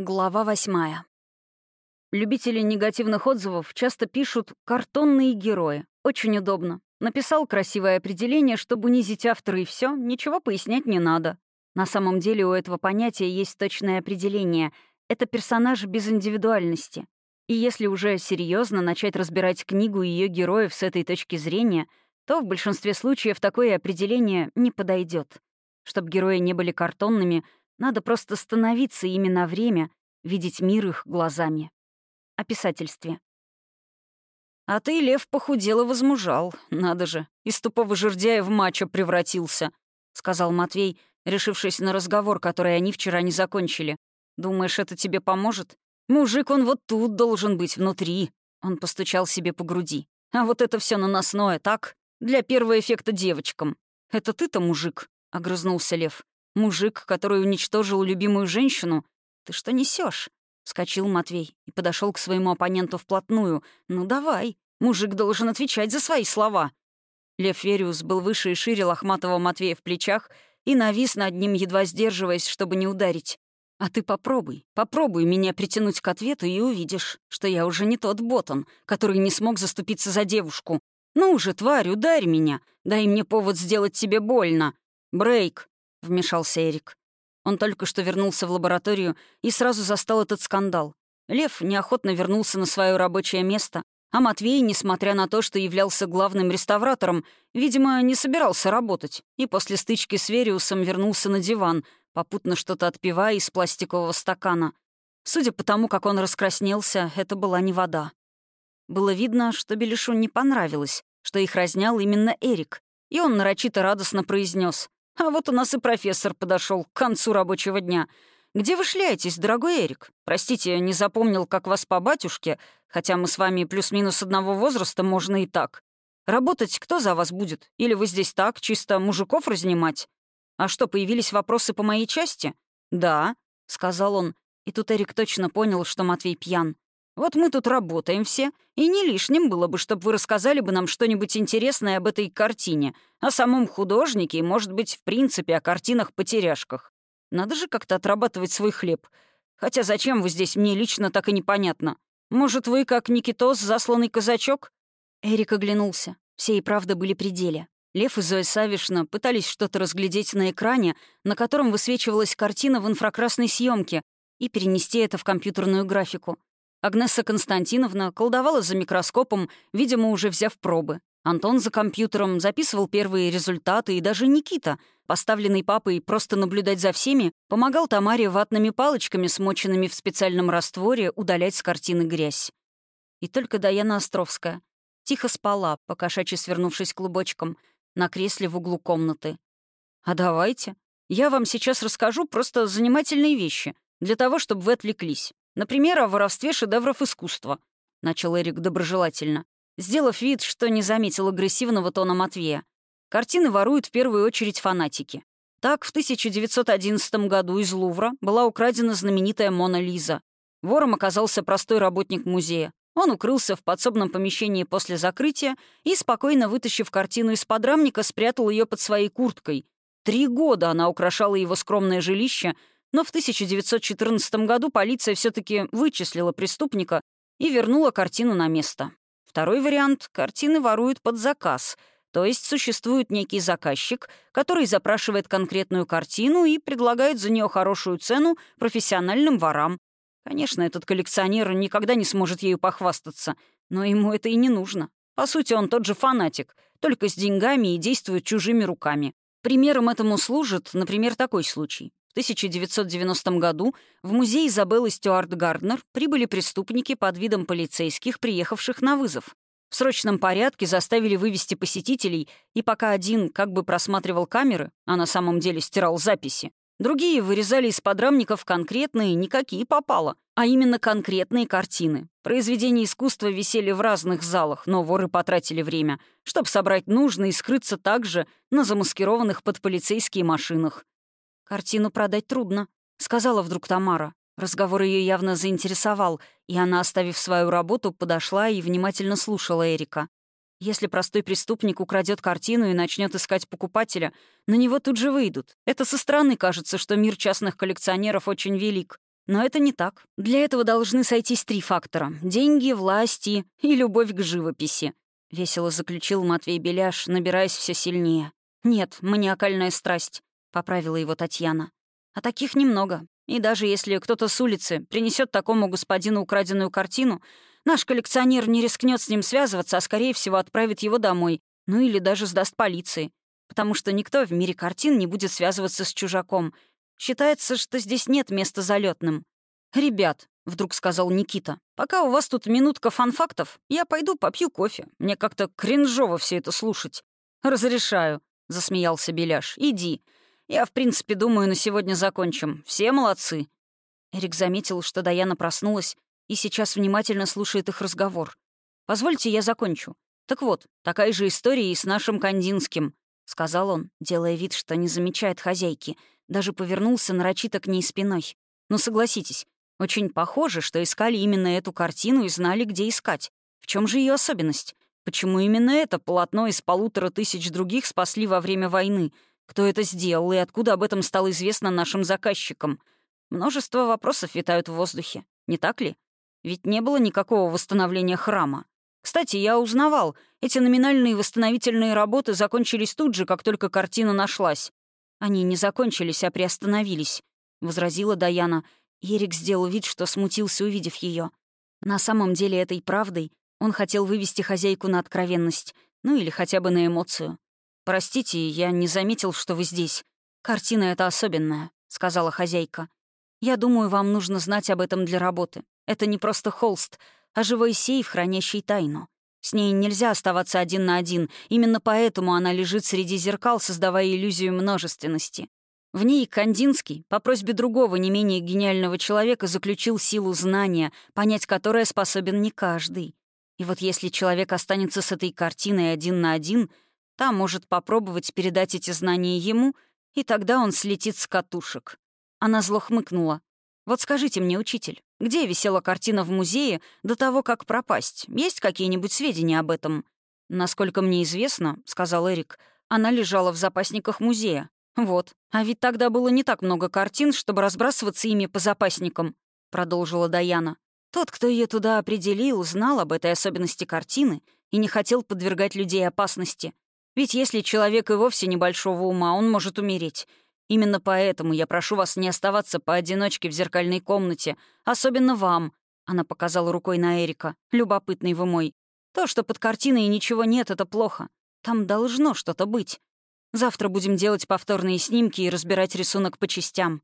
Глава восьмая. Любители негативных отзывов часто пишут «картонные герои». Очень удобно. Написал красивое определение, чтобы унизить автора, и все, ничего пояснять не надо. На самом деле у этого понятия есть точное определение. Это персонаж без индивидуальности. И если уже серьезно начать разбирать книгу и ее героев с этой точки зрения, то в большинстве случаев такое определение не подойдет. Чтобы герои не были картонными — надо просто становиться ими на время, видеть мир их глазами. О писательстве. «А ты, Лев, похудел и возмужал. Надо же, из тупого жердяя в мачо превратился», — сказал Матвей, решившись на разговор, который они вчера не закончили. «Думаешь, это тебе поможет? Мужик, он вот тут должен быть, внутри». Он постучал себе по груди. «А вот это все наносное, так? Для первого эффекта девочкам. Это ты-то мужик?» — огрызнулся Лев. Мужик, который уничтожил любимую женщину? Ты что несешь? Вскочил Матвей и подошел к своему оппоненту вплотную. «Ну давай, мужик должен отвечать за свои слова». Лев Вериус был выше и шире лохматого Матвея в плечах и навис над ним, едва сдерживаясь, чтобы не ударить. «А ты попробуй, попробуй меня притянуть к ответу и увидишь, что я уже не тот ботан, который не смог заступиться за девушку. Ну уже, тварь, ударь меня, дай мне повод сделать тебе больно. Брейк, — вмешался Эрик. Он только что вернулся в лабораторию и сразу застал этот скандал. Лев неохотно вернулся на свое рабочее место, а Матвей, несмотря на то, что являлся главным реставратором, видимо, не собирался работать, и после стычки с Вериусом вернулся на диван, попутно что-то отпивая из пластикового стакана. Судя по тому, как он раскраснелся, это была не вода. Было видно, что Белишу не понравилось, что их разнял именно Эрик, и он нарочито радостно произнес: а вот у нас и профессор подошел к концу рабочего дня. Где вы шляетесь, дорогой Эрик? Простите, не запомнил, как вас по батюшке, хотя мы с вами плюс-минус одного возраста, можно и так. Работать кто за вас будет? Или вы здесь так, чисто мужиков разнимать? А что, появились вопросы по моей части? Да, — сказал он, и тут Эрик точно понял, что Матвей пьян. Вот мы тут работаем все, и не лишним было бы, чтобы вы рассказали бы нам что-нибудь интересное об этой картине, о самом художнике и, может быть, в принципе, о картинах-потеряшках. Надо же как-то отрабатывать свой хлеб. Хотя зачем вы здесь, мне лично так и непонятно. Может, вы, как Никитос, засланный казачок?» Эрик оглянулся. Все и правда были при деле. Лев и Зоя Савишна пытались что-то разглядеть на экране, на котором высвечивалась картина в инфракрасной съемке, и перенести это в компьютерную графику. Агнесса Константиновна колдовала за микроскопом, видимо, уже взяв пробы. Антон за компьютером записывал первые результаты, и даже Никита, поставленный папой просто наблюдать за всеми, помогал Тамаре ватными палочками, смоченными в специальном растворе, удалять с картины грязь. И только Даяна Островская тихо спала, покошачьи свернувшись клубочком, на кресле в углу комнаты. «А давайте. Я вам сейчас расскажу просто занимательные вещи, для того, чтобы вы отвлеклись. Например, о воровстве шедевров искусства», — начал Эрик доброжелательно, сделав вид, что не заметил агрессивного тона Матвея. «Картины воруют в первую очередь фанатики. Так, в 1911 году из Лувра была украдена знаменитая «Мона Лиза». Вором оказался простой работник музея. Он укрылся в подсобном помещении после закрытия и, спокойно вытащив картину из подрамника, спрятал ее под своей курткой. Три года она украшала его скромное жилище — но в 1914 году полиция все таки вычислила преступника и вернула картину на место. Второй вариант — картины воруют под заказ, то есть существует некий заказчик, который запрашивает конкретную картину и предлагает за нее хорошую цену профессиональным ворам. Конечно, этот коллекционер никогда не сможет ею похвастаться, но ему это и не нужно. По сути, он тот же фанатик, только с деньгами и действует чужими руками. Примером этому служит, например, такой случай. В 1990 году в музей Изабеллы Стюарт Гарднер прибыли преступники под видом полицейских, приехавших на вызов. В срочном порядке заставили вывести посетителей, и пока один как бы просматривал камеры, а на самом деле стирал записи, другие вырезали из подрамников конкретные, никакие попало, а именно конкретные картины. Произведения искусства висели в разных залах, но воры потратили время, чтобы собрать нужное и скрыться также на замаскированных под полицейские машинах. «Картину продать трудно», — сказала вдруг Тамара. Разговор ее явно заинтересовал, и она, оставив свою работу, подошла и внимательно слушала Эрика. Если простой преступник украдет картину и начнет искать покупателя, на него тут же выйдут. Это со стороны кажется, что мир частных коллекционеров очень велик. Но это не так. Для этого должны сойтись три фактора — деньги, власти и любовь к живописи. Весело заключил Матвей Беляш, набираясь все сильнее. «Нет, маниакальная страсть», — поправила его Татьяна. «А таких немного. И даже если кто-то с улицы принесет такому господину украденную картину, наш коллекционер не рискнет с ним связываться, а, скорее всего, отправит его домой, ну или даже сдаст полиции. Потому что никто в мире картин не будет связываться с чужаком. Считается, что здесь нет места залетным. «Ребят», — вдруг сказал Никита, «пока у вас тут минутка фанфактов, я пойду попью кофе. Мне как-то кринжово все это слушать». «Разрешаю», — засмеялся Беляш. «Иди. Я, в принципе, думаю, на сегодня закончим. Все молодцы». Эрик заметил, что Даяна проснулась и сейчас внимательно слушает их разговор. «Позвольте, я закончу. Так вот, такая же история и с нашим Кандинским», — сказал он, делая вид, что не замечает хозяйки. Даже повернулся нарочито к ней спиной. «Ну, согласитесь, очень похоже, что искали именно эту картину и знали, где искать. В чем же ее особенность? Почему именно это полотно из полутора тысяч других спасли во время войны — кто это сделал и откуда об этом стало известно нашим заказчикам? Множество вопросов витают в воздухе, не так ли? Ведь не было никакого восстановления храма. Кстати, я узнавал, эти номинальные восстановительные работы закончились тут же, как только картина нашлась. Они не закончились, а приостановились, — возразила Даяна. Ерик сделал вид, что смутился, увидев ее. На самом деле этой правдой он хотел вывести хозяйку на откровенность, ну или хотя бы на эмоцию. «Простите, я не заметил, что вы здесь. Картина эта особенная», — сказала хозяйка. «Я думаю, вам нужно знать об этом для работы. Это не просто холст, а живой сейф, хранящий тайну. С ней нельзя оставаться один на один, именно поэтому она лежит среди зеркал, создавая иллюзию множественности. В ней Кандинский, по просьбе другого не менее гениального человека, заключил силу знания, понять которое способен не каждый. И вот если человек останется с этой картиной один на один — Та может попробовать передать эти знания ему, и тогда он слетит с катушек. Она зло хмыкнула. «Вот скажите мне, учитель, где висела картина в музее до того, как пропасть? Есть какие-нибудь сведения об этом?» «Насколько мне известно», — сказал Эрик, — «она лежала в запасниках музея. Вот. А ведь тогда было не так много картин, чтобы разбрасываться ими по запасникам», — продолжила Даяна. «Тот, кто ее туда определил, знал об этой особенности картины и не хотел подвергать людей опасности. Ведь если человек и вовсе небольшого ума, он может умереть. Именно поэтому я прошу вас не оставаться поодиночке в зеркальной комнате, особенно вам. Она показала рукой на Эрика. Любопытный вы мой. То, что под картиной ничего нет, это плохо. Там должно что-то быть. Завтра будем делать повторные снимки и разбирать рисунок по частям.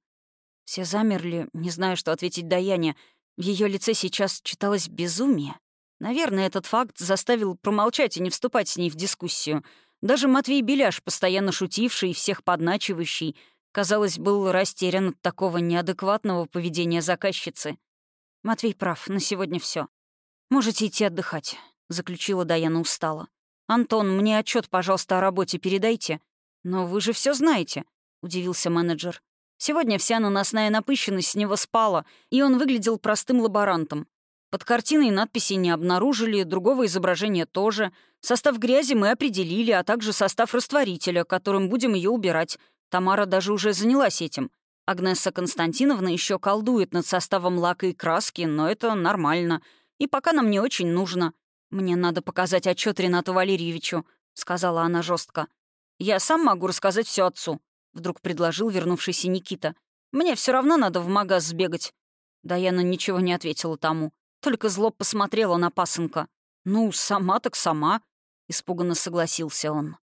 Все замерли, не зная, что ответить Даяне. В ее лице сейчас читалось безумие. Наверное, этот факт заставил промолчать и не вступать с ней в дискуссию — даже Матвей Беляш, постоянно шутивший и всех подначивающий, казалось, был растерян от такого неадекватного поведения заказчицы. «Матвей прав, на сегодня все. Можете идти отдыхать», — заключила Даяна устало. «Антон, мне отчет, пожалуйста, о работе передайте». «Но вы же все знаете», — удивился менеджер. «Сегодня вся наносная напыщенность с него спала, и он выглядел простым лаборантом. Под картиной надписи не обнаружили, другого изображения тоже. Состав грязи мы определили, а также состав растворителя, которым будем ее убирать. Тамара даже уже занялась этим. Агнесса Константиновна еще колдует над составом лака и краски, но это нормально. И пока нам не очень нужно. Мне надо показать отчет Ренату Валерьевичу, сказала она жестко. Я сам могу рассказать все отцу, вдруг предложил вернувшийся Никита. Мне все равно надо в магаз сбегать. Даяна ничего не ответила тому. Только зло посмотрела на пасынка. «Ну, сама так сама», — испуганно согласился он.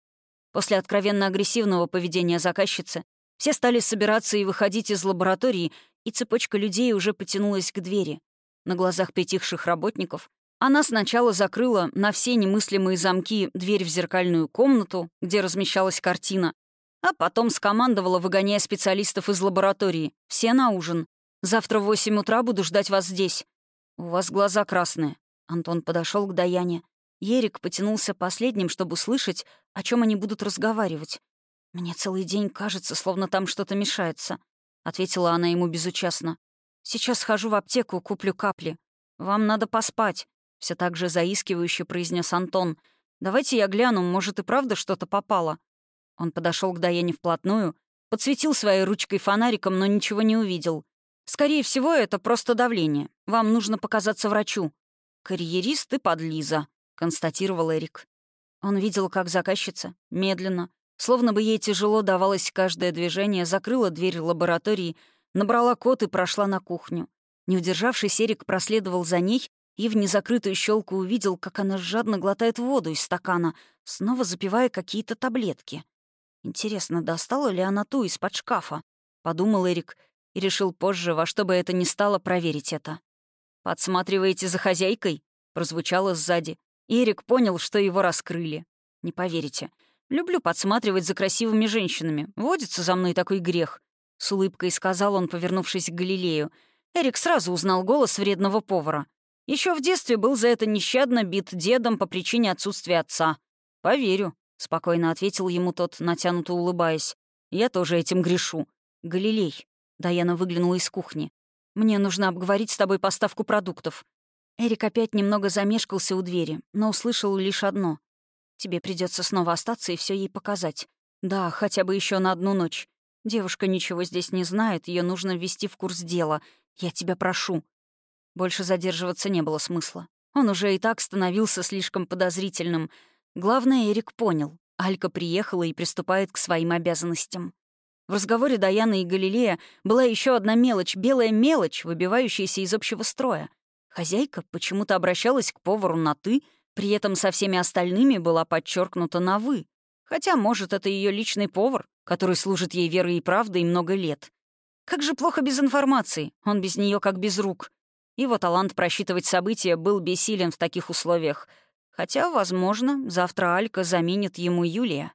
После откровенно агрессивного поведения заказчицы все стали собираться и выходить из лаборатории, и цепочка людей уже потянулась к двери. На глазах притихших работников она сначала закрыла на все немыслимые замки дверь в зеркальную комнату, где размещалась картина, а потом скомандовала, выгоняя специалистов из лаборатории. «Все на ужин. Завтра в восемь утра буду ждать вас здесь. «У вас глаза красные». Антон подошел к Даяне. Ерик потянулся последним, чтобы услышать, о чем они будут разговаривать. «Мне целый день кажется, словно там что-то мешается», — ответила она ему безучастно. «Сейчас схожу в аптеку, куплю капли. Вам надо поспать», — все так же заискивающе произнес Антон. «Давайте я гляну, может, и правда что-то попало». Он подошел к Даяне вплотную, подсветил своей ручкой фонариком, но ничего не увидел. Скорее всего, это просто давление. Вам нужно показаться врачу». «Карьерист и подлиза», — констатировал Эрик. Он видел, как заказчица, медленно, словно бы ей тяжело давалось каждое движение, закрыла дверь лаборатории, набрала код и прошла на кухню. Не удержавшись, Эрик проследовал за ней и в незакрытую щелку увидел, как она жадно глотает воду из стакана, снова запивая какие-то таблетки. Интересно, достала ли она ту из-под шкафа? Подумал Эрик и решил позже, во что бы это ни стало, проверить это. «Подсматриваете за хозяйкой?» — прозвучало сзади. Эрик понял, что его раскрыли. Не поверите. Люблю подсматривать за красивыми женщинами. Водится за мной такой грех. С улыбкой сказал он, повернувшись к Галилею. Эрик сразу узнал голос вредного повара. Еще в детстве был за это нещадно бит дедом по причине отсутствия отца. «Поверю», — спокойно ответил ему тот, натянуто улыбаясь. «Я тоже этим грешу. Галилей». Даяна выглянула из кухни. «Мне нужно обговорить с тобой поставку продуктов». Эрик опять немного замешкался у двери, но услышал лишь одно. «Тебе придется снова остаться и все ей показать. Да, хотя бы еще на одну ночь. Девушка ничего здесь не знает, ее нужно ввести в курс дела. Я тебя прошу». Больше задерживаться не было смысла. Он уже и так становился слишком подозрительным. Главное, Эрик понял. Алька приехала и приступает к своим обязанностям. В разговоре Даяны и Галилея была еще одна мелочь, белая мелочь, выбивающаяся из общего строя. Хозяйка почему-то обращалась к повару на «ты», при этом со всеми остальными была подчеркнута на «вы». Хотя, может, это ее личный повар, который служит ей верой и правдой много лет. Как же плохо без информации, он без нее как без рук. Его талант просчитывать события был бессилен в таких условиях. Хотя, возможно, завтра Алька заменит ему Юлия.